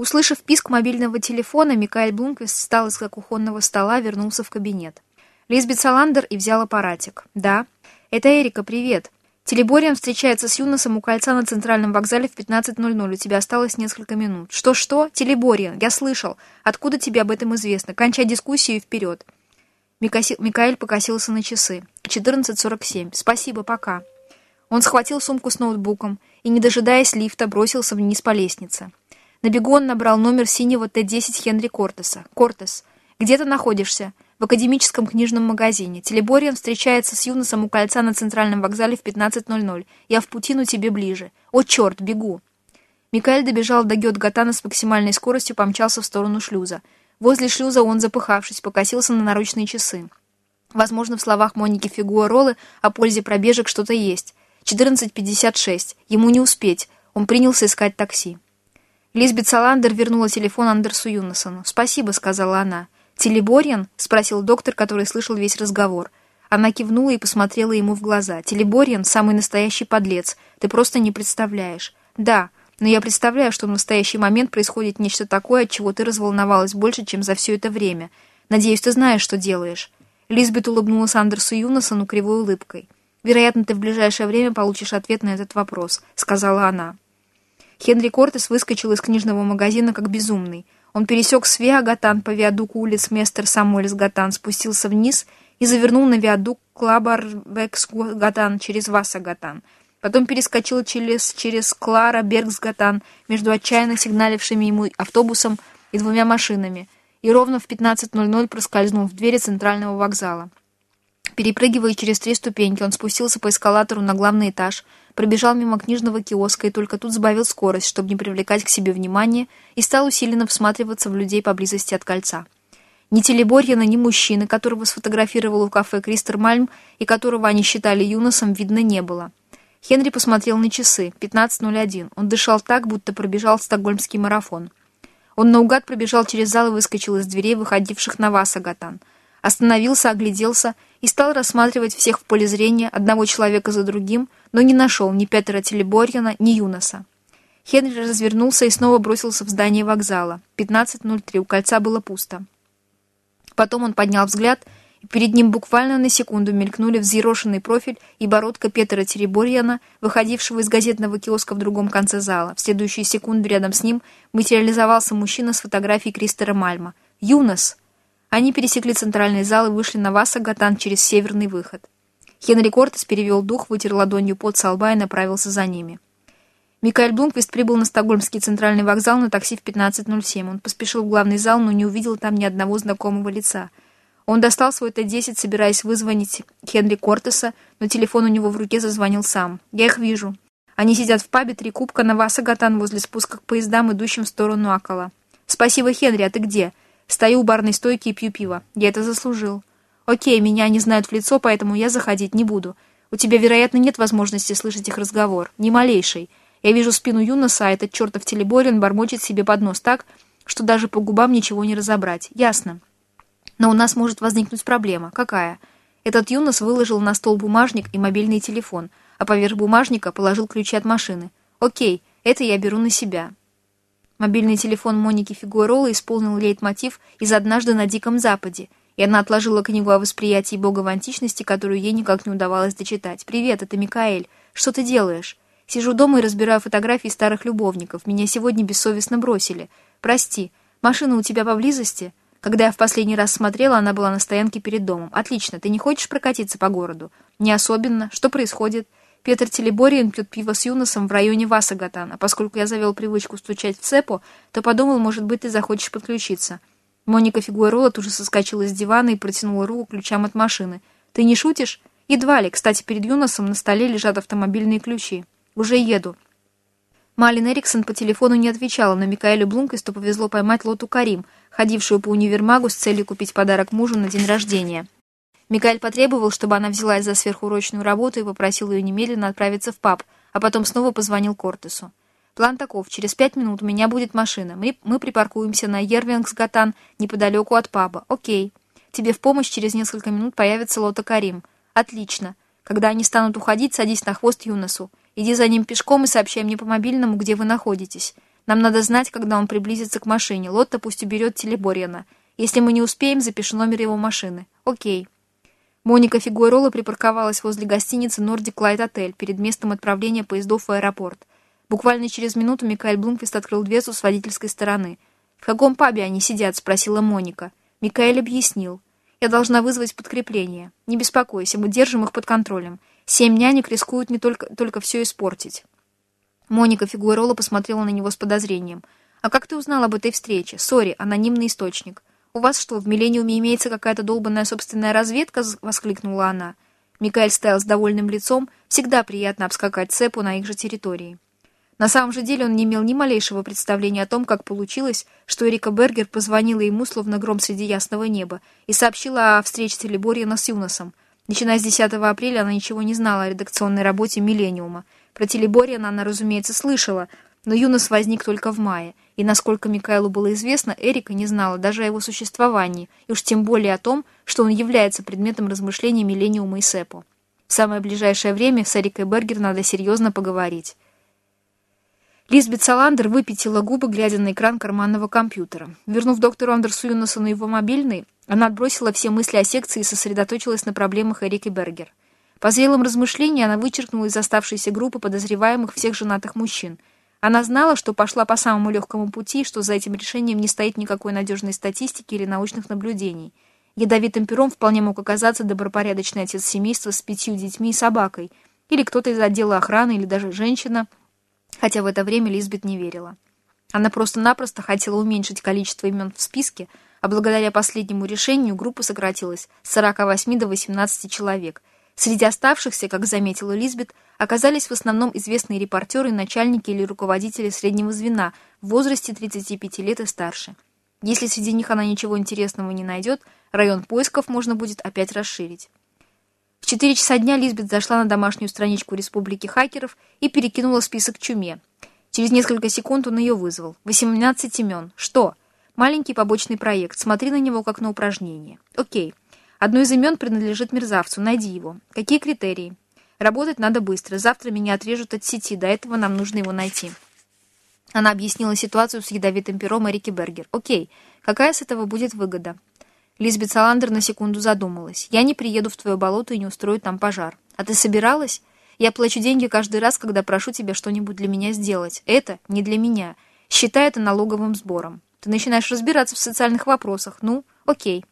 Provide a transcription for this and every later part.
Услышав писк мобильного телефона, Микаэль Блумквист встал из-за кухонного стола, вернулся в кабинет. Лизбет Саландер и взял аппаратик. «Да. Это Эрика, привет. Телебориан встречается с Юносом у кольца на центральном вокзале в 15.00. У тебя осталось несколько минут». «Что-что? Телебориан. Я слышал. Откуда тебе об этом известно? Кончай дискуссию и вперед». Микаси... Микаэль покосился на часы. 14.47. «Спасибо, пока». Он схватил сумку с ноутбуком и, не дожидаясь лифта, бросился вниз по лестнице. На бегу он набрал номер синего Т-10 Хенри Кортеса. «Кортес, где ты находишься?» «В академическом книжном магазине. Телебориан встречается с Юносом у кольца на центральном вокзале в 15.00. Я в путину тебе ближе. О, черт, бегу!» Микаэль добежал до Гетгатана с максимальной скоростью, помчался в сторону шлюза. Возле шлюза он, запыхавшись, покосился на наручные часы. Возможно, в словах Моники Фигуаролы о пользе пробежек что-то есть. 14.56. Ему не успеть. Он принялся искать такси. Лизбет Саландер вернула телефон Андерсу Юнасону. «Спасибо», — сказала она. «Телебориан?» — спросил доктор, который слышал весь разговор. Она кивнула и посмотрела ему в глаза. «Телебориан — самый настоящий подлец. Ты просто не представляешь». «Да, но я представляю, что в настоящий момент происходит нечто такое, от чего ты разволновалась больше, чем за все это время. Надеюсь, ты знаешь, что делаешь». Лизбет улыбнулась Андерсу Юнасону кривой улыбкой. «Вероятно, ты в ближайшее время получишь ответ на этот вопрос», — сказала она. Хенри Кортес выскочил из книжного магазина как безумный. Он пересек Свеа-Гатан по виадуку улиц Местер Самуэльс-Гатан, спустился вниз и завернул на виадук Клабар-Векс-Гатан через Васа-Гатан. Потом перескочил через, через Клара-Бергс-Гатан между отчаянно сигналившими ему автобусом и двумя машинами и ровно в 15.00 проскользнул в двери центрального вокзала. Перепрыгивая через три ступеньки, он спустился по эскалатору на главный этаж, пробежал мимо книжного киоска и только тут сбавил скорость, чтобы не привлекать к себе внимания, и стал усиленно всматриваться в людей поблизости от кольца. Ни Телеборьяна, ни мужчины, которого сфотографировал у кафе Кристер Мальм и которого они считали Юносом, видно не было. Хенри посмотрел на часы. 15.01. Он дышал так, будто пробежал стокгольмский марафон. Он наугад пробежал через зал и выскочил из дверей, выходивших на Васагатан. Остановился, огляделся и стал рассматривать всех в поле зрения, одного человека за другим, но не нашел ни Петера Телеборьяна, ни Юноса. Хенри развернулся и снова бросился в здание вокзала. 15.03, у кольца было пусто. Потом он поднял взгляд, и перед ним буквально на секунду мелькнули взъерошенный профиль и бородка Петера Тереборьяна, выходившего из газетного киоска в другом конце зала. В следующую секунду рядом с ним материализовался мужчина с фотографией Кристера Мальма. «Юнос!» Они пересекли центральный зал и вышли на Васа-Гатан через северный выход. Хенри Кортес перевел дух, вытер ладонью под со лба и направился за ними. Микаэль Блумквист прибыл на Стокгольмский центральный вокзал на такси в 15.07. Он поспешил в главный зал, но не увидел там ни одного знакомого лица. Он достал свой Т-10, собираясь вызвонить Хенри Кортеса, но телефон у него в руке зазвонил сам. «Я их вижу. Они сидят в пабе «Три кубка» на Васа-Гатан возле спуска к поездам, идущим в сторону Акала. «Спасибо, Хенри, а ты где?» Стою у барной стойки и пью пиво. Я это заслужил. Окей, меня не знают в лицо, поэтому я заходить не буду. У тебя, вероятно, нет возможности слышать их разговор. Ни малейшей. Я вижу спину Юноса, а этот чертов телеборин бормочет себе под нос так, что даже по губам ничего не разобрать. Ясно. Но у нас может возникнуть проблема. Какая? Этот Юнос выложил на стол бумажник и мобильный телефон, а поверх бумажника положил ключи от машины. Окей, это я беру на себя. Мобильный телефон Моники Фигуэрола исполнил лейтмотив из «Однажды на Диком Западе», и она отложила книгу о восприятии Бога в античности, которую ей никак не удавалось дочитать. «Привет, это Микаэль. Что ты делаешь?» «Сижу дома и разбираю фотографии старых любовников. Меня сегодня бессовестно бросили. Прости, машина у тебя поблизости?» Когда я в последний раз смотрела, она была на стоянке перед домом. «Отлично. Ты не хочешь прокатиться по городу?» «Не особенно. Что происходит?» Петр Телебориан пьет пиво с Юносом в районе Васагатана. Поскольку я завел привычку стучать в цепу, то подумал, может быть, ты захочешь подключиться. Моника Фигуэрола тут же соскочила с дивана и протянула руку ключам от машины. «Ты не шутишь?» «Едва ли. Кстати, перед Юносом на столе лежат автомобильные ключи. Уже еду». Малин Эриксон по телефону не отвечала, но Микаэлю Блумквисту повезло поймать Лоту Карим, ходившую по универмагу с целью купить подарок мужу на день рождения. Микаэль потребовал, чтобы она взялась за сверхурочную работу и попросил ее немедленно отправиться в паб, а потом снова позвонил Кортесу. План таков. Через пять минут у меня будет машина. Мы, мы припаркуемся на Ервингсгатан неподалеку от паба. Окей. Тебе в помощь через несколько минут появится Лота Карим. Отлично. Когда они станут уходить, садись на хвост Юносу. Иди за ним пешком и сообщай мне по мобильному, где вы находитесь. Нам надо знать, когда он приблизится к машине. Лотта пусть уберет Телеборьяна. Если мы не успеем, запиши номер его машины. Окей. Моника Фигуэрола припарковалась возле гостиницы «Нордик Лайт Отель» перед местом отправления поездов в аэропорт. Буквально через минуту Микаэль Блумквист открыл дверцу с водительской стороны. «В каком пабе они сидят?» — спросила Моника. Микаэль объяснил. «Я должна вызвать подкрепление. Не беспокойся, мы держим их под контролем. Семь нянек рискуют не только, только все испортить». Моника Фигуэрола посмотрела на него с подозрением. «А как ты узнал об этой встрече? Сори, анонимный источник». «У вас что, в Миллениуме имеется какая-то долбанная собственная разведка?» — воскликнула она. Микаэль стоял с довольным лицом. Всегда приятно обскакать цепу на их же территории. На самом же деле он не имел ни малейшего представления о том, как получилось, что Эрика Бергер позвонила ему, словно гром среди ясного неба, и сообщила о встрече Телеборьяна с Юносом. Начиная с 10 апреля она ничего не знала о редакционной работе «Миллениума». Про Телеборьяна она, разумеется, слышала, но Юнос возник только в мае, и, насколько Микаэлу было известно, Эрика не знала даже о его существовании, и уж тем более о том, что он является предметом размышлений Миллениума и Сепо. В самое ближайшее время с Эрикой Бергер надо серьезно поговорить. Лизбет Саландер выпятила губы, глядя на экран карманного компьютера. Вернув доктору Андерсу Юносону его мобильный, она отбросила все мысли о секции и сосредоточилась на проблемах Эрики Бергер. По зрелым размышлениям она вычеркнула из оставшейся группы подозреваемых всех женатых мужчин. Она знала, что пошла по самому легкому пути, что за этим решением не стоит никакой надежной статистики или научных наблюдений. Ядовитым пером вполне мог оказаться добропорядочный отец семейства с пятью детьми и собакой, или кто-то из отдела охраны, или даже женщина – хотя в это время Лизбет не верила. Она просто-напросто хотела уменьшить количество имен в списке, а благодаря последнему решению группа сократилась с 48 до 18 человек. Среди оставшихся, как заметила Лизбет, оказались в основном известные репортеры, начальники или руководители среднего звена в возрасте 35 лет и старше. Если среди них она ничего интересного не найдет, район поисков можно будет опять расширить. В 4 часа дня Лизбет зашла на домашнюю страничку Республики хакеров и перекинула список чуме. Через несколько секунд он ее вызвал. 18 имен. Что? Маленький побочный проект. Смотри на него как на упражнение. Окей. Одно из имен принадлежит мерзавцу. Найди его. Какие критерии? Работать надо быстро. Завтра меня отрежут от сети. До этого нам нужно его найти. Она объяснила ситуацию с ядовитым пером Эрики Бергер. Окей. Какая с этого будет выгода? Лизбет Саландер на секунду задумалась. «Я не приеду в твое болото и не устрою там пожар. А ты собиралась? Я плачу деньги каждый раз, когда прошу тебя что-нибудь для меня сделать. Это не для меня. Считай это налоговым сбором. Ты начинаешь разбираться в социальных вопросах. Ну, окей».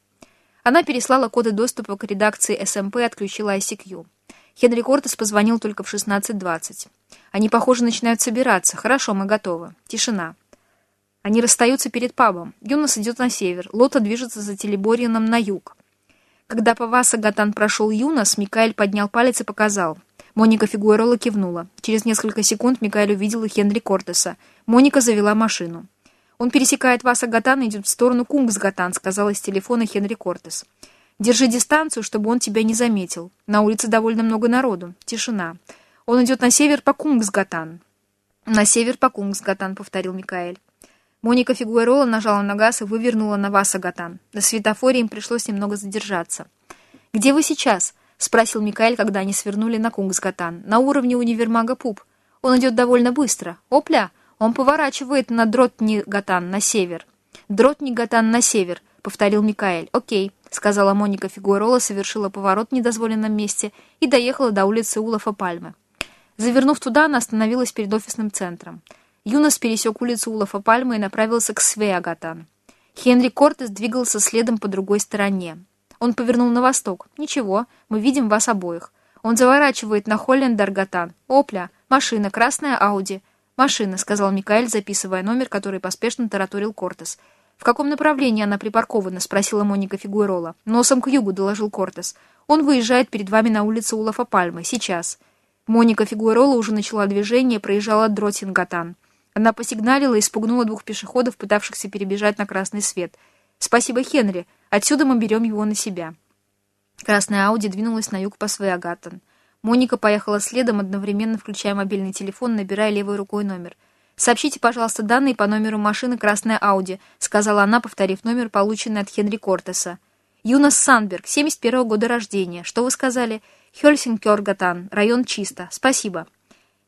Она переслала коды доступа к редакции СМП и отключила ICQ. Хенри Кортес позвонил только в 16.20. Они, похоже, начинают собираться. Хорошо, мы готовы. Тишина. Они расстаются перед пабом. Юнос идет на север, Лота движется за Телеборианом на юг. Когда по Васа прошел Юнос, Микаэль поднял палец и показал. Моника Фигуэрола кивнула. Через несколько секунд Микаэль увидела Хенри Кортеса. Моника завела машину. «Он пересекает Васа и идет в сторону Кунгсгатан», сказала с телефона Хенри Кортес. «Держи дистанцию, чтобы он тебя не заметил. На улице довольно много народу. Тишина. Он идет на север по Кунгсгатан». «На север по Кунгсгатан», — повторил Микаэль. Моника Фигуэрола нажала на газ и вывернула на вас Агатан. На светофоре им пришлось немного задержаться. «Где вы сейчас?» — спросил Микаэль, когда они свернули на Кунгсгатан. «На уровне универмага Пуп. Он идет довольно быстро. Опля! Он поворачивает на Дротни-Гатан, на север». «Дротни-Гатан, на север», — повторил Микаэль. «Окей», — сказала Моника Фигуэрола, совершила поворот в недозволенном месте и доехала до улицы Улафа Пальмы. Завернув туда, она остановилась перед офисным центром. Юнос пересек улицу Улафа Пальмы и направился к Свеагатан. Хенри Кортес двигался следом по другой стороне. Он повернул на восток. «Ничего, мы видим вас обоих». Он заворачивает на Холлендаргатан. «Опля! Машина! Красная Ауди!» «Машина», — сказал Микаэль, записывая номер, который поспешно тараторил Кортес. «В каком направлении она припаркована?» — спросила Моника Фигуэрола. «Носом к югу», — доложил Кортес. «Он выезжает перед вами на улицу Улафа Пальмы. Сейчас». Моника Фигуэрола уже начала движение, проезжала Дротингатан. Она посигналила и испугнула двух пешеходов, пытавшихся перебежать на красный свет. «Спасибо, Хенри. Отсюда мы берем его на себя». Красная Ауди двинулась на юг по Свеагаттон. Моника поехала следом, одновременно включая мобильный телефон, набирая левой рукой номер. «Сообщите, пожалуйста, данные по номеру машины «Красная Ауди», — сказала она, повторив номер, полученный от Хенри Кортеса. «Юнас Санберг, 71-го года рождения. Что вы сказали?» «Хельсинкёргатан. Район чисто. Спасибо».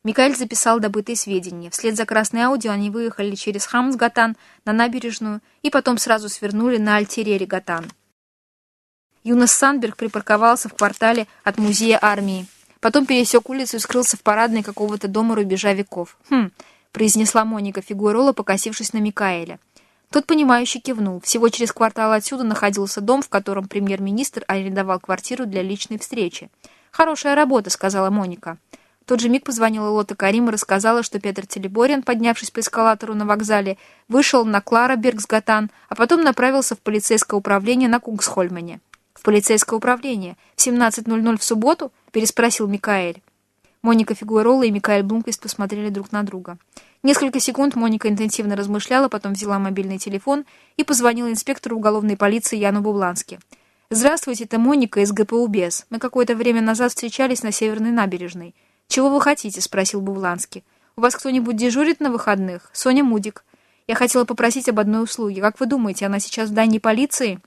Микаэль записал добытые сведения. Вслед за красной Ауди они выехали через Хамсгатан на набережную и потом сразу свернули на Альтерере Гатан. Юнос Сандберг припарковался в квартале от музея армии. Потом пересек улицу и скрылся в парадной какого-то дома рубежа веков. «Хм», — произнесла Моника Фигуэрола, покосившись на Микаэля. Тот, понимающе кивнул. Всего через квартал отсюда находился дом, в котором премьер-министр арендовал квартиру для личной встречи. «Хорошая работа», — сказала Моника. В тот же миг позвонила Лота Карим и рассказала, что Петр Телеборин, поднявшись по эскалатору на вокзале, вышел на Клара Бергсгатан, а потом направился в полицейское управление на Кунгсхольмене. «В полицейское управление? В 17.00 в субботу?» — переспросил Микаэль. Моника Фигуэрола и Микаэль Блумквист посмотрели друг на друга. Несколько секунд Моника интенсивно размышляла, потом взяла мобильный телефон и позвонила инспектору уголовной полиции Яну Бублански. «Здравствуйте, это Моника из ГПУ БЕС. Мы какое-то время назад встречались на Северной набережной. «Чего вы хотите?» — спросил Бувланский. «У вас кто-нибудь дежурит на выходных? Соня Мудик. Я хотела попросить об одной услуге. Как вы думаете, она сейчас в здании полиции?»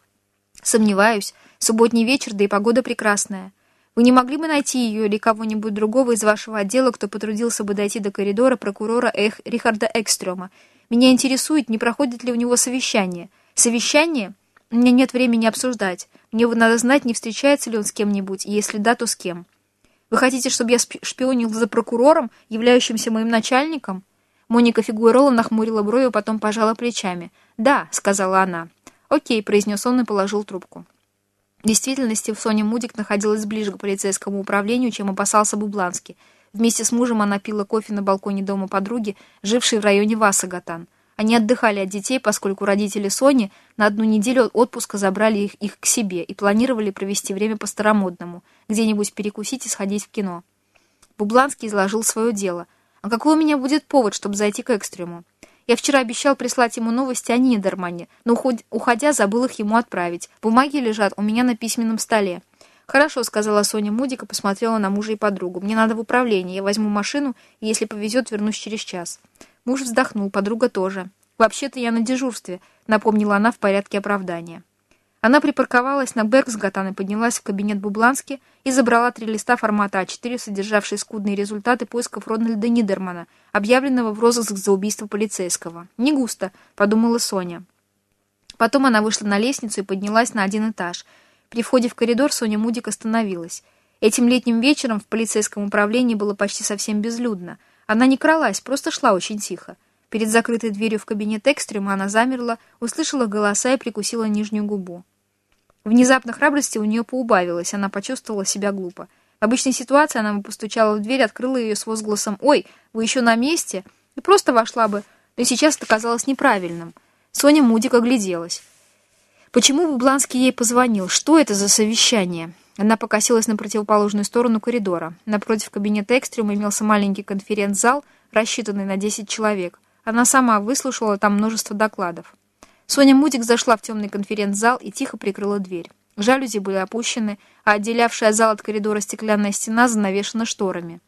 «Сомневаюсь. Субботний вечер, да и погода прекрасная. Вы не могли бы найти ее или кого-нибудь другого из вашего отдела, кто потрудился бы дойти до коридора прокурора Эх Рихарда Экстрема? Меня интересует, не проходит ли у него совещание. Совещание? У меня нет времени обсуждать. Мне надо знать, не встречается ли он с кем-нибудь, если да, то с кем». Вы хотите, чтобы я шпионил за прокурором, являющимся моим начальником?» Моника Фигуэрола нахмурила брови, потом пожала плечами. «Да», — сказала она. «Окей», — произнес он и положил трубку. В действительности Соня Мудик находилась ближе к полицейскому управлению, чем опасался Бубланский. Вместе с мужем она пила кофе на балконе дома подруги, жившей в районе Васагатан. Они отдыхали от детей, поскольку родители Сони на одну неделю отпуска забрали их, их к себе и планировали провести время по-старомодному, где-нибудь перекусить и сходить в кино. Бубланский изложил свое дело. «А какой у меня будет повод, чтобы зайти к экстриму? Я вчера обещал прислать ему новости о Нидермане, но, уходя, забыл их ему отправить. Бумаги лежат у меня на письменном столе». «Хорошо», — сказала Соня Мудика, посмотрела на мужа и подругу. «Мне надо в управление. Я возьму машину, и, если повезет, вернусь через час». Муж вздохнул, подруга тоже. «Вообще-то я на дежурстве», — напомнила она в порядке оправдания. Она припарковалась на Бергсгатан и поднялась в кабинет Бублански и забрала три листа формата А4, содержавшие скудные результаты поисков Рональда Нидермана, объявленного в розыск за убийство полицейского. «Не густо», — подумала Соня. Потом она вышла на лестницу и поднялась на один этаж. При входе в коридор Соня Мудик остановилась. Этим летним вечером в полицейском управлении было почти совсем безлюдно — она не кралась, просто шла очень тихо. Перед закрытой дверью в кабинет экстрема она замерла, услышала голоса и прикусила нижнюю губу. Внезапно храбрости у нее поубавилось, она почувствовала себя глупо. В обычной ситуации она бы постучала в дверь, открыла ее с возгласом «Ой, вы еще на месте?» и просто вошла бы, но сейчас это казалось неправильным. Соня Мудик огляделась. Почему Бубланский ей позвонил? Что это за совещание? Она покосилась на противоположную сторону коридора. Напротив кабинета экстрима имелся маленький конференц-зал, рассчитанный на 10 человек. Она сама выслушала там множество докладов. Соня Мудик зашла в темный конференц-зал и тихо прикрыла дверь. Жалюзи были опущены, а отделявшая зал от коридора стеклянная стена занавешена шторами.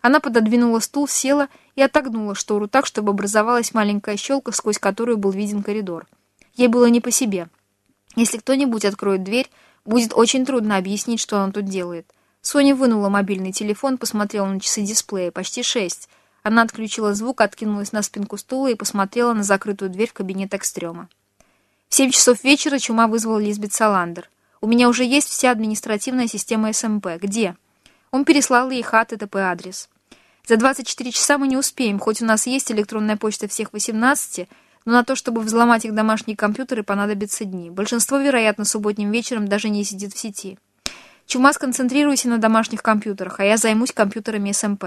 Она пододвинула стул, села и отогнула штору так, чтобы образовалась маленькая щелка, сквозь которую был виден коридор. Ей было не по себе. Если кто-нибудь откроет дверь, Будет очень трудно объяснить, что он тут делает. Соня вынула мобильный телефон, посмотрела на часы дисплея. Почти шесть. Она отключила звук, откинулась на спинку стула и посмотрела на закрытую дверь в кабинет экстрема. В семь часов вечера чума вызвал Лизбет Саландер. «У меня уже есть вся административная система СМП. Где?» Он переслал ей хат ТП адрес. «За 24 часа мы не успеем, хоть у нас есть электронная почта всех 18, но на то, чтобы взломать их домашние компьютеры, понадобятся дни. Большинство, вероятно, субботним вечером даже не сидит в сети. Чума, сконцентрируйся на домашних компьютерах, а я займусь компьютерами СМП.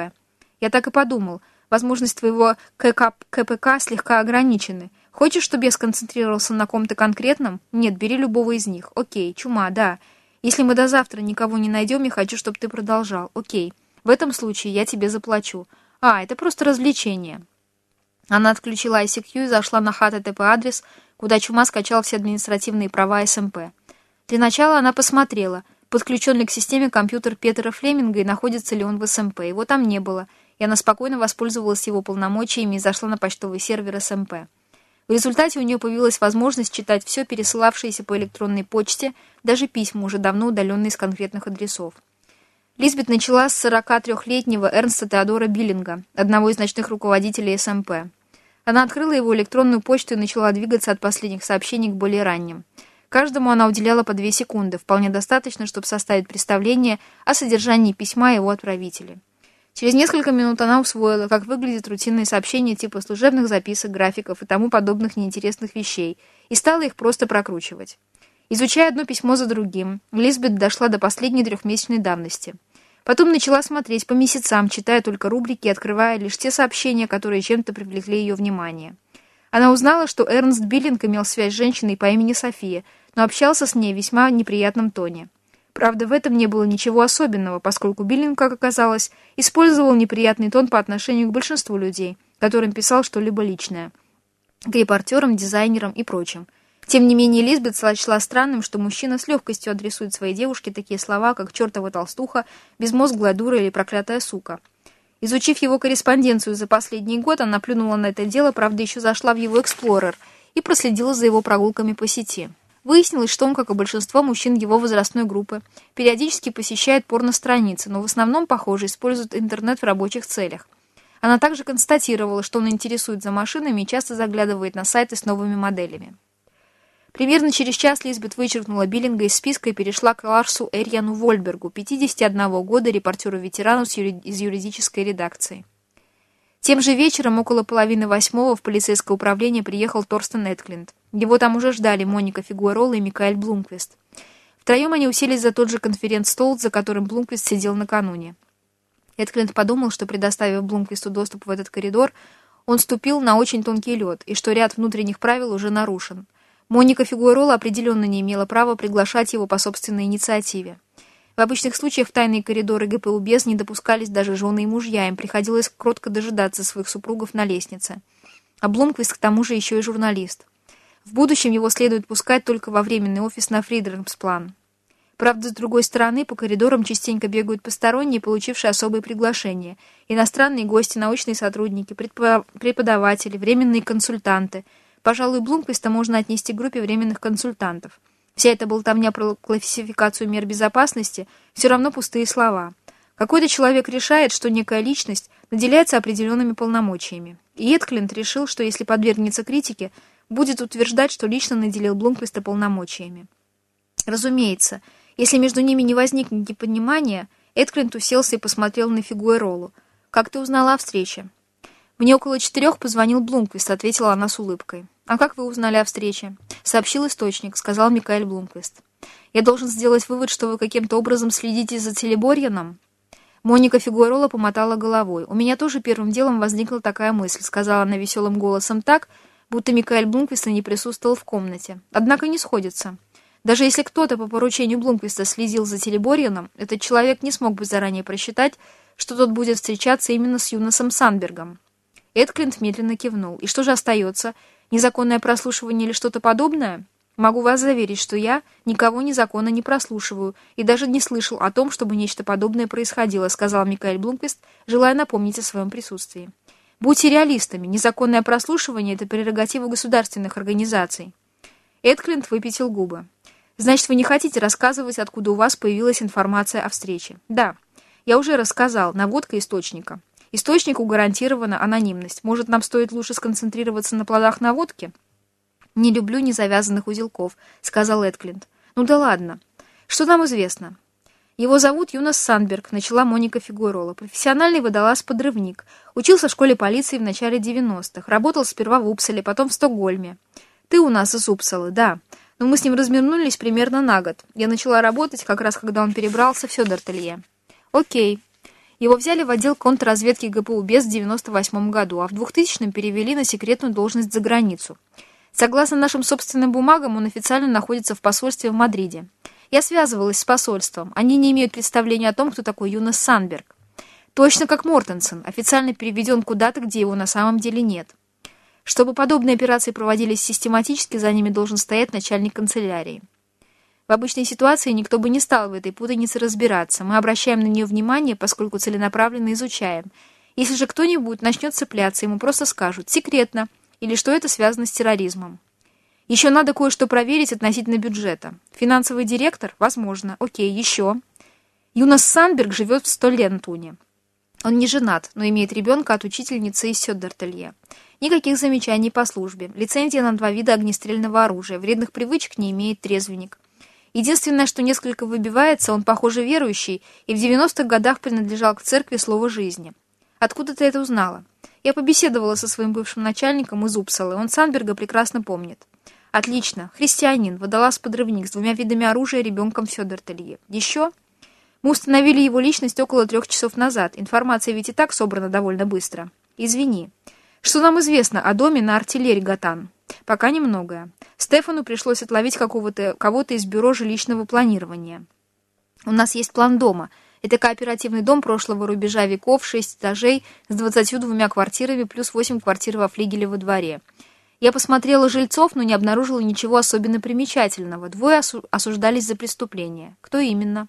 Я так и подумал. Возможности твоего КК, КПК слегка ограничены. Хочешь, чтобы я сконцентрировался на ком-то конкретном? Нет, бери любого из них. Окей, чума, да. Если мы до завтра никого не найдем, я хочу, чтобы ты продолжал. Окей. В этом случае я тебе заплачу. А, это просто развлечение. Она отключила ICQ и зашла на HTTP адрес, куда Чума скачал все административные права СМП. Для начала она посмотрела, подключен ли к системе компьютер Петера Флеминга и находится ли он в СМП. Его там не было, и она спокойно воспользовалась его полномочиями и зашла на почтовый сервер СМП. В результате у нее появилась возможность читать все пересылавшееся по электронной почте, даже письма, уже давно удаленные из конкретных адресов. Лизбет начала с 43-летнего Эрнста Теодора Биллинга, одного из ночных руководителей СМП. Она открыла его электронную почту и начала двигаться от последних сообщений к более ранним. Каждому она уделяла по две секунды, вполне достаточно, чтобы составить представление о содержании письма его отправителя. Через несколько минут она усвоила, как выглядят рутинные сообщения типа служебных записок, графиков и тому подобных неинтересных вещей, и стала их просто прокручивать. Изучая одно письмо за другим, Лизбет дошла до последней трехмесячной давности. Потом начала смотреть по месяцам, читая только рубрики и открывая лишь те сообщения, которые чем-то привлекли ее внимание. Она узнала, что Эрнст Биллинг имел связь с женщиной по имени София, но общался с ней в весьма неприятном тоне. Правда, в этом не было ничего особенного, поскольку Биллинг, как оказалось, использовал неприятный тон по отношению к большинству людей, которым писал что-либо личное, к репортерам, дизайнерам и прочим. Тем не менее, Лизбет сочла странным, что мужчина с легкостью адресует своей девушке такие слова, как «чертова толстуха», «безмозглая дура» или «проклятая сука». Изучив его корреспонденцию за последний год, она плюнула на это дело, правда, еще зашла в его «Эксплорер» и проследила за его прогулками по сети. Выяснилось, что он, как и большинство мужчин его возрастной группы, периодически посещает порно-страницы, но в основном, похоже, использует интернет в рабочих целях. Она также констатировала, что он интересуется машинами и часто заглядывает на сайты с новыми моделями. Примерно через час Лизбет вычеркнула Биллинга из списка и перешла к Ларсу Эрьяну Вольбергу, 51 года, репортеру-ветерану из юридической редакции. Тем же вечером, около половины восьмого, в полицейское управление приехал Торстен Эдклинд. Его там уже ждали Моника Фигуэрола и Микаэль Блумквист. Втроем они уселись за тот же конференц-стол, за которым Блумквист сидел накануне. Эдклинд подумал, что, предоставив Блумквисту доступ в этот коридор, он ступил на очень тонкий лед, и что ряд внутренних правил уже нарушен. Моника Фигуэрола определенно не имела права приглашать его по собственной инициативе. В обычных случаях в тайные коридоры ГПУ без не допускались даже жены и мужья, им приходилось кротко дожидаться своих супругов на лестнице. Блумквист к тому же еще и журналист. В будущем его следует пускать только во временный офис на Фридермсплан. Правда, с другой стороны, по коридорам частенько бегают посторонние, получившие особые приглашения. Иностранные гости, научные сотрудники, преподаватели, временные консультанты – Пожалуй, Блумквиста можно отнести к группе временных консультантов. Вся эта болтовня про классификацию мер безопасности все равно пустые слова. Какой-то человек решает, что некая личность наделяется определенными полномочиями. И Эдклинт решил, что если подвергнется критике, будет утверждать, что лично наделил Блумквиста полномочиями. Разумеется, если между ними не возникнет непонимания, Эдклинт уселся и посмотрел на Фигуэролу. «Как ты узнала о встрече?» «Мне около четырех позвонил Блумквист», — ответила она с улыбкой. «А как вы узнали о встрече?» «Сообщил источник», — сказал Микаэль Блумквист. «Я должен сделать вывод, что вы каким-то образом следите за Телеборьяном?» Моника Фигуэрола помотала головой. «У меня тоже первым делом возникла такая мысль», — сказала она веселым голосом так, будто Микаэль Блумквист не присутствовал в комнате. «Однако не сходится. Даже если кто-то по поручению Блумквиста следил за Телеборьяном, этот человек не смог бы заранее просчитать, что тот будет встречаться именно с Юносом Санбергом». Эдклинт медленно кивнул. «И что же остается? Незаконное прослушивание или что-то подобное? Могу вас заверить, что я никого незаконно не прослушиваю и даже не слышал о том, чтобы нечто подобное происходило, сказал Микаэль Блумквист, желая напомнить о своем присутствии. Будьте реалистами, незаконное прослушивание – это прерогатива государственных организаций. Эдклинт выпятил губы. Значит, вы не хотите рассказывать, откуда у вас появилась информация о встрече? Да, я уже рассказал, наводка источника. Источнику гарантирована анонимность. Может, нам стоит лучше сконцентрироваться на плодах наводки? «Не люблю незавязанных узелков», — сказал Эдклинт. «Ну да ладно. Что нам известно?» Его зовут Юнас Сандберг, начала Моника Фигуэрола. Профессиональный водолаз-подрывник. Учился в школе полиции в начале 90-х. Работал сперва в Упселе, потом в Стокгольме. Ты у нас из Упсалы, да. Но мы с ним размернулись примерно на год. Я начала работать, как раз когда он перебрался в Сёдертелье. Окей. Его взяли в отдел контрразведки ГПУ без в 98 году, а в 2000-м перевели на секретную должность за границу. Согласно нашим собственным бумагам, он официально находится в посольстве в Мадриде. Я связывалась с посольством. Они не имеют представления о том, кто такой Юнас Санберг. Точно как Мортенсен, официально переведен куда-то, где его на самом деле нет. Чтобы подобные операции проводились систематически, за ними должен стоять начальник канцелярии. В обычной ситуации никто бы не стал в этой путанице разбираться. Мы обращаем на нее внимание, поскольку целенаправленно изучаем. Если же кто-нибудь начнет цепляться, ему просто скажут «секретно» или что это связано с терроризмом. Еще надо кое-что проверить относительно бюджета. Финансовый директор? Возможно. Окей, еще. Юнос Санберг живет в Столентуне. Он не женат, но имеет ребенка от учительницы из Сёддертелье. Никаких замечаний по службе. Лицензия на два вида огнестрельного оружия. Вредных привычек не имеет трезвенник. Единственное, что несколько выбивается, он, похоже, верующий, и в 90-х годах принадлежал к церкви Слова жизни. Откуда ты это узнала? Я побеседовала со своим бывшим начальником из Упсалы. Он Санберга прекрасно помнит. Отлично. Христианин, водолаз-подрывник с двумя видами оружия ребенком в Сёддертелье. Еще... Мы установили его личность около трех часов назад. Информация ведь и так собрана довольно быстро. Извини. Что нам известно о доме на артиллерии Гатан? Пока немногое. Стефану пришлось отловить какого-то кого-то из бюро жилищного планирования. У нас есть план дома. Это кооперативный дом прошлого рубежа веков, шесть этажей, с двадцатью двумя квартирами, плюс восемь квартир во флигеле во дворе. Я посмотрела жильцов, но не обнаружила ничего особенно примечательного. Двое осуждались за преступление. Кто именно?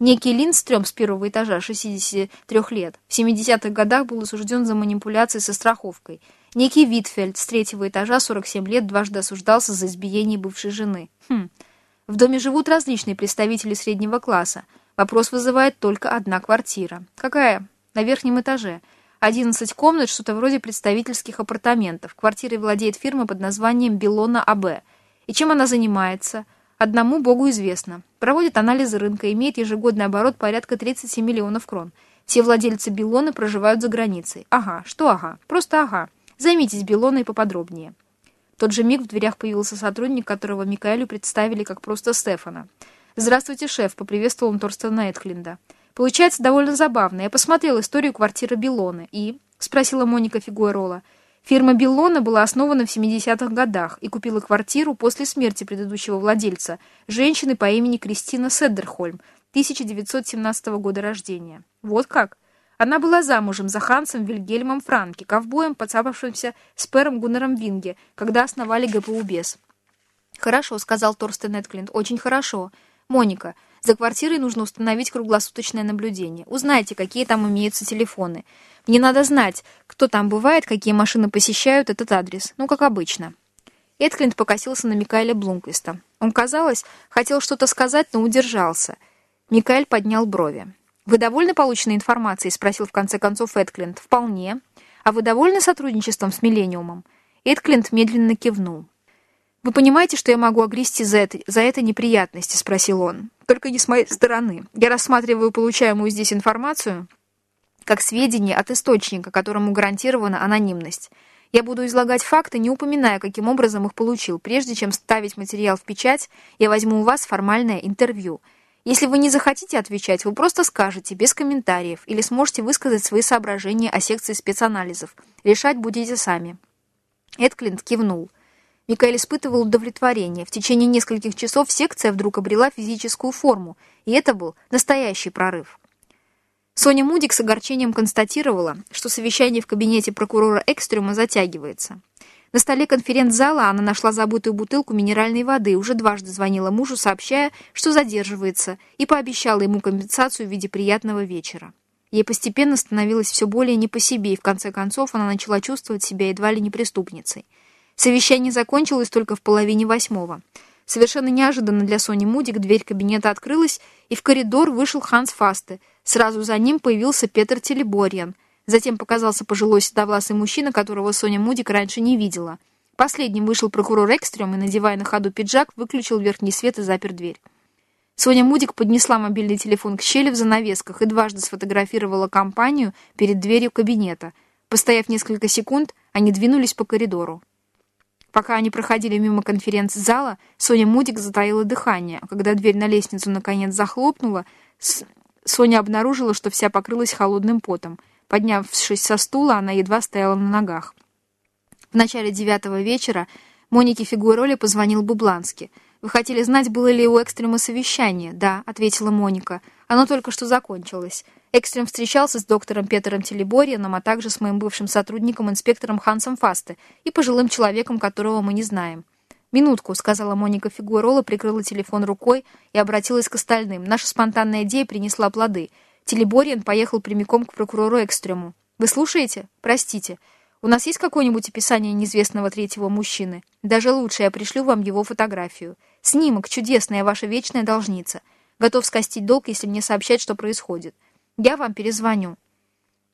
Некий Линдстрём с первого этажа, 63 лет, в 70-х годах был осужден за манипуляции со страховкой. Некий Витфельд с третьего этажа, 47 лет, дважды осуждался за избиение бывшей жены. Хм. В доме живут различные представители среднего класса. Вопрос вызывает только одна квартира. Какая? На верхнем этаже. 11 комнат, что-то вроде представительских апартаментов. Квартирой владеет фирма под названием «Белона АБ». И чем она занимается? Одному богу известно. Проводит анализы рынка, имеет ежегодный оборот порядка 37 миллионов крон. Все владельцы Белоны проживают за границей. Ага, что ага? Просто ага. Займитесь Белоной поподробнее. В тот же миг в дверях появился сотрудник, которого Микаэлю представили как просто Стефана. «Здравствуйте, шеф», — поприветствовал он Торстена Эдклинда. «Получается довольно забавно. Я посмотрел историю квартиры Белоны и...» — спросила Моника Фигуэрола. Фирма Беллона была основана в 70-х годах и купила квартиру после смерти предыдущего владельца, женщины по имени Кристина Седдерхольм, 1917 года рождения. Вот как? Она была замужем за Хансом Вильгельмом Франки, ковбоем, подцапавшимся с Пером Гуннером Винге, когда основали ГПУ «Бес». «Хорошо», — сказал Торстен Эдклинд, — «очень хорошо. Моника, за квартирой нужно установить круглосуточное наблюдение. Узнайте, какие там имеются телефоны. Мне надо знать, кто там бывает, какие машины посещают этот адрес. Ну, как обычно». Эдклинд покосился на Микаэля Блумквиста. Он, казалось, хотел что-то сказать, но удержался. Микаэль поднял брови. «Вы довольны полученной информацией?» — спросил в конце концов Эдклинд. «Вполне. А вы довольны сотрудничеством с Миллениумом?» Эдклинд медленно кивнул. «Вы понимаете, что я могу огрести за это, за это неприятности?» — спросил он. «Только не с моей стороны. Я рассматриваю получаемую здесь информацию как сведения от источника, которому гарантирована анонимность. Я буду излагать факты, не упоминая, каким образом их получил. Прежде чем ставить материал в печать, я возьму у вас формальное интервью. Если вы не захотите отвечать, вы просто скажете, без комментариев, или сможете высказать свои соображения о секции спецанализов. Решать будете сами». Эдклинд кивнул. Микаэль испытывал удовлетворение. В течение нескольких часов секция вдруг обрела физическую форму, и это был настоящий прорыв. Соня Мудик с огорчением констатировала, что совещание в кабинете прокурора Экстрема затягивается. На столе конференц-зала она нашла забытую бутылку минеральной воды, уже дважды звонила мужу, сообщая, что задерживается, и пообещала ему компенсацию в виде приятного вечера. Ей постепенно становилось все более не по себе, и в конце концов она начала чувствовать себя едва ли не преступницей. Совещание закончилось только в половине восьмого. Совершенно неожиданно для Сони Мудик дверь кабинета открылась, и в коридор вышел Ханс Фасте. Сразу за ним появился Петр Телеборьян. Затем показался пожилой седовласый мужчина, которого Соня Мудик раньше не видела. Последним вышел прокурор Экстрем и, надевая на ходу пиджак, выключил верхний свет и запер дверь. Соня Мудик поднесла мобильный телефон к щели в занавесках и дважды сфотографировала компанию перед дверью кабинета. Постояв несколько секунд, они двинулись по коридору. Пока они проходили мимо конференц-зала, Соня Мудик затаила дыхание. Когда дверь на лестницу наконец захлопнула, Соня обнаружила, что вся покрылась холодным потом. Поднявшись со стула, она едва стояла на ногах. В начале девятого вечера Монике Фигуэроли позвонил Бублански. «Вы хотели знать, было ли у Экстрема совещание?» «Да», — ответила Моника. «Оно только что закончилось. Экстрем встречался с доктором Петером Телеборианом, а также с моим бывшим сотрудником, инспектором Хансом Фасте, и пожилым человеком, которого мы не знаем. «Минутку», — сказала Моника Фигуэрола, прикрыла телефон рукой и обратилась к остальным. «Наша спонтанная идея принесла плоды. Телебориан поехал прямиком к прокурору Экстрему. Вы слушаете? Простите. У нас есть какое-нибудь описание неизвестного третьего мужчины? Даже лучше я пришлю вам его фотографию. Снимок чудесная ваша вечная должница. Готов скостить долг, если мне сообщать, что происходит. Я вам перезвоню».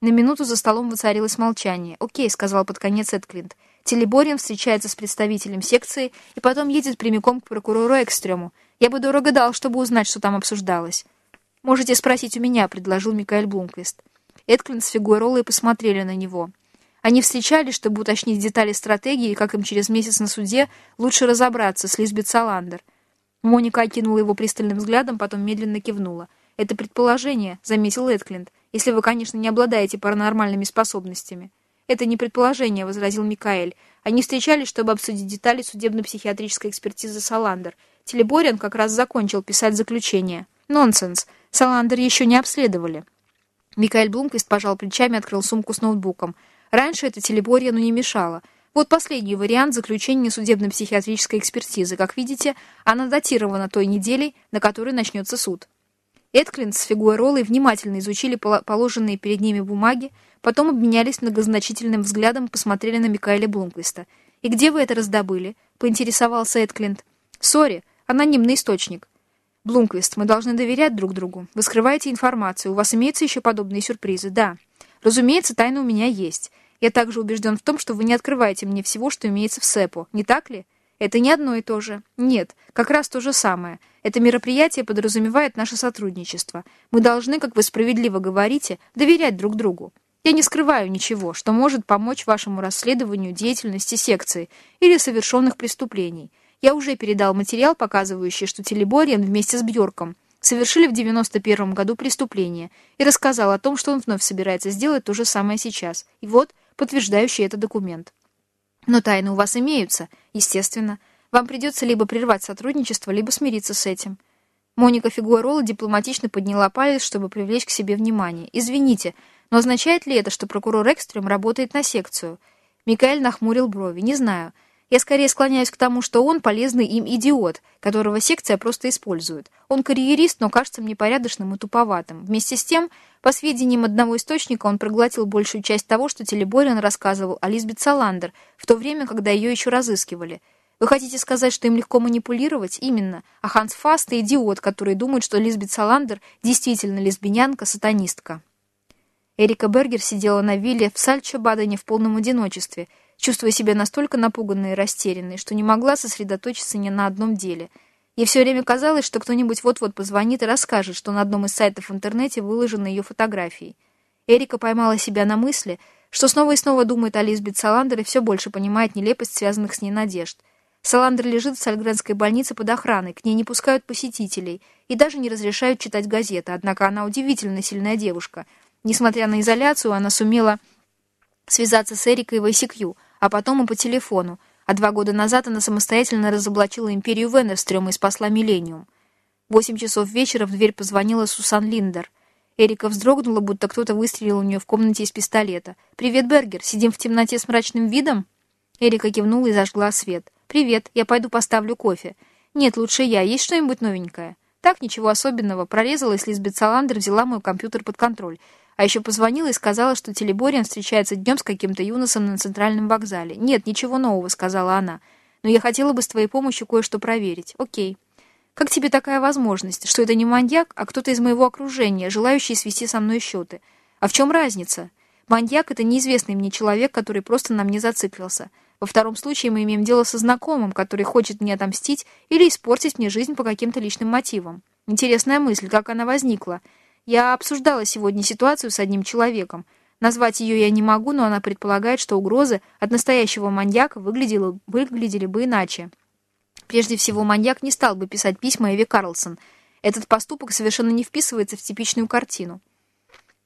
На минуту за столом воцарилось молчание. «Окей», — сказал под конец Эдклинт. Телебориан встречается с представителем секции и потом едет прямиком к прокурору Экстрему. Я бы дорого дал, чтобы узнать, что там обсуждалось. «Можете спросить у меня», — предложил Микаэль Блумквист. Эдклинт с Фигуэролой посмотрели на него. Они встречались, чтобы уточнить детали стратегии, как им через месяц на суде лучше разобраться с Лизбет Саландер. Моника окинула его пристальным взглядом, потом медленно кивнула. «Это предположение», — заметил Эдклинт, «если вы, конечно, не обладаете паранормальными способностями». «Это не предположение», — возразил Микаэль. «Они встречались, чтобы обсудить детали судебно-психиатрической экспертизы Саландер. Телебориан как раз закончил писать заключение». «Нонсенс. Саландер еще не обследовали». Микаэль Блумквист пожал плечами и открыл сумку с ноутбуком. Раньше это Телебориану не мешало. Вот последний вариант заключения судебно-психиатрической экспертизы. Как видите, она датирована той неделей, на которой начнется суд. Эдклин с Фигуэролой внимательно изучили положенные перед ними бумаги, потом обменялись многозначительным взглядом и посмотрели на Микаэля Блумквиста. «И где вы это раздобыли?» — поинтересовался Эдклинт. «Сори, анонимный источник». «Блумквист, мы должны доверять друг другу. Вы скрываете информацию. У вас имеются еще подобные сюрпризы?» «Да». «Разумеется, тайна у меня есть. Я также убежден в том, что вы не открываете мне всего, что имеется в СЭПу. Не так ли?» Это не одно и то же. Нет, как раз то же самое. Это мероприятие подразумевает наше сотрудничество. Мы должны, как вы справедливо говорите, доверять друг другу. Я не скрываю ничего, что может помочь вашему расследованию деятельности секции или совершенных преступлений. Я уже передал материал, показывающий, что Телебориан вместе с Бьорком совершили в 91 году преступление, и рассказал о том, что он вновь собирается сделать то же самое сейчас. И вот подтверждающий это документ. Но тайны у вас имеются, естественно. Вам придется либо прервать сотрудничество, либо смириться с этим. Моника Фигуарола дипломатично подняла палец, чтобы привлечь к себе внимание. «Извините, но означает ли это, что прокурор Экстрем работает на секцию?» Микаэль нахмурил брови. «Не знаю. Я скорее склоняюсь к тому, что он полезный им идиот, которого секция просто использует. Он карьерист, но кажется мне порядочным и туповатым. Вместе с тем, по сведениям одного источника, он проглотил большую часть того, что Телеборин рассказывал о Лизбет Саландер, в то время, когда ее еще разыскивали. Вы хотите сказать, что им легко манипулировать? Именно. А Ханс Фаст — идиот, который думает, что Лизбет Саландер действительно лесбиянка, сатанистка. Эрика Бергер сидела на вилле в Сальчо-Бадене в полном одиночестве — чувствуя себя настолько напуганной и растерянной, что не могла сосредоточиться ни на одном деле. Ей все время казалось, что кто-нибудь вот-вот позвонит и расскажет, что на одном из сайтов в интернете выложены ее фотографии. Эрика поймала себя на мысли, что снова и снова думает о Лизбет Саландер и все больше понимает нелепость связанных с ней надежд. Саландер лежит в Сальгренской больнице под охраной, к ней не пускают посетителей и даже не разрешают читать газеты, однако она удивительно сильная девушка. Несмотря на изоляцию, она сумела связаться с Эрикой в ICQ — а потом и по телефону, а два года назад она самостоятельно разоблачила империю Венерстрёма и спасла Миллениум. восемь часов вечера в дверь позвонила Сусан Линдер. Эрика вздрогнула, будто кто-то выстрелил у нее в комнате из пистолета. «Привет, Бергер, сидим в темноте с мрачным видом?» Эрика кивнула и зажгла свет. «Привет, я пойду поставлю кофе». «Нет, лучше я. Есть что-нибудь новенькое?» «Так, ничего особенного. Прорезалась Лизбет Саландер, взяла мой компьютер под контроль. А еще позвонила и сказала, что Телебориан встречается днем с каким-то юносом на центральном вокзале. «Нет, ничего нового», — сказала она. «Но я хотела бы с твоей помощью кое-что проверить». «Окей». «Как тебе такая возможность? Что это не маньяк, а кто-то из моего окружения, желающий свести со мной счеты? А в чем разница? Маньяк — это неизвестный мне человек, который просто на мне зациклился. Во втором случае мы имеем дело со знакомым, который хочет мне отомстить или испортить мне жизнь по каким-то личным мотивам. Интересная мысль, как она возникла». Я обсуждала сегодня ситуацию с одним человеком. Назвать ее я не могу, но она предполагает, что угрозы от настоящего маньяка выглядели, выглядели бы иначе. Прежде всего, маньяк не стал бы писать письма Эви Карлсон. Этот поступок совершенно не вписывается в типичную картину.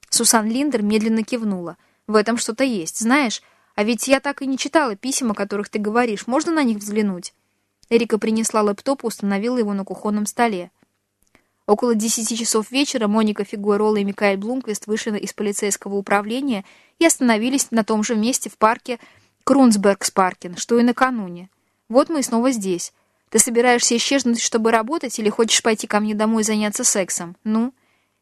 Сусан Линдер медленно кивнула. «В этом что-то есть. Знаешь, а ведь я так и не читала писем, о которых ты говоришь. Можно на них взглянуть?» Эрика принесла лэптоп и установила его на кухонном столе. Около десяти часов вечера Моника Фигуэрола и Микаэль Блумквист вышли из полицейского управления и остановились на том же месте в парке Крунсбергспаркен, что и накануне. «Вот мы и снова здесь. Ты собираешься исчезнуть, чтобы работать, или хочешь пойти ко мне домой заняться сексом? Ну?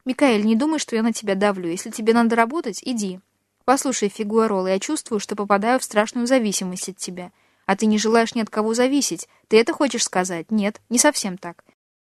Микаэль, не думай, что я на тебя давлю. Если тебе надо работать, иди. Послушай, Фигуэрола, я чувствую, что попадаю в страшную зависимость от тебя. А ты не желаешь ни от кого зависеть. Ты это хочешь сказать? Нет, не совсем так.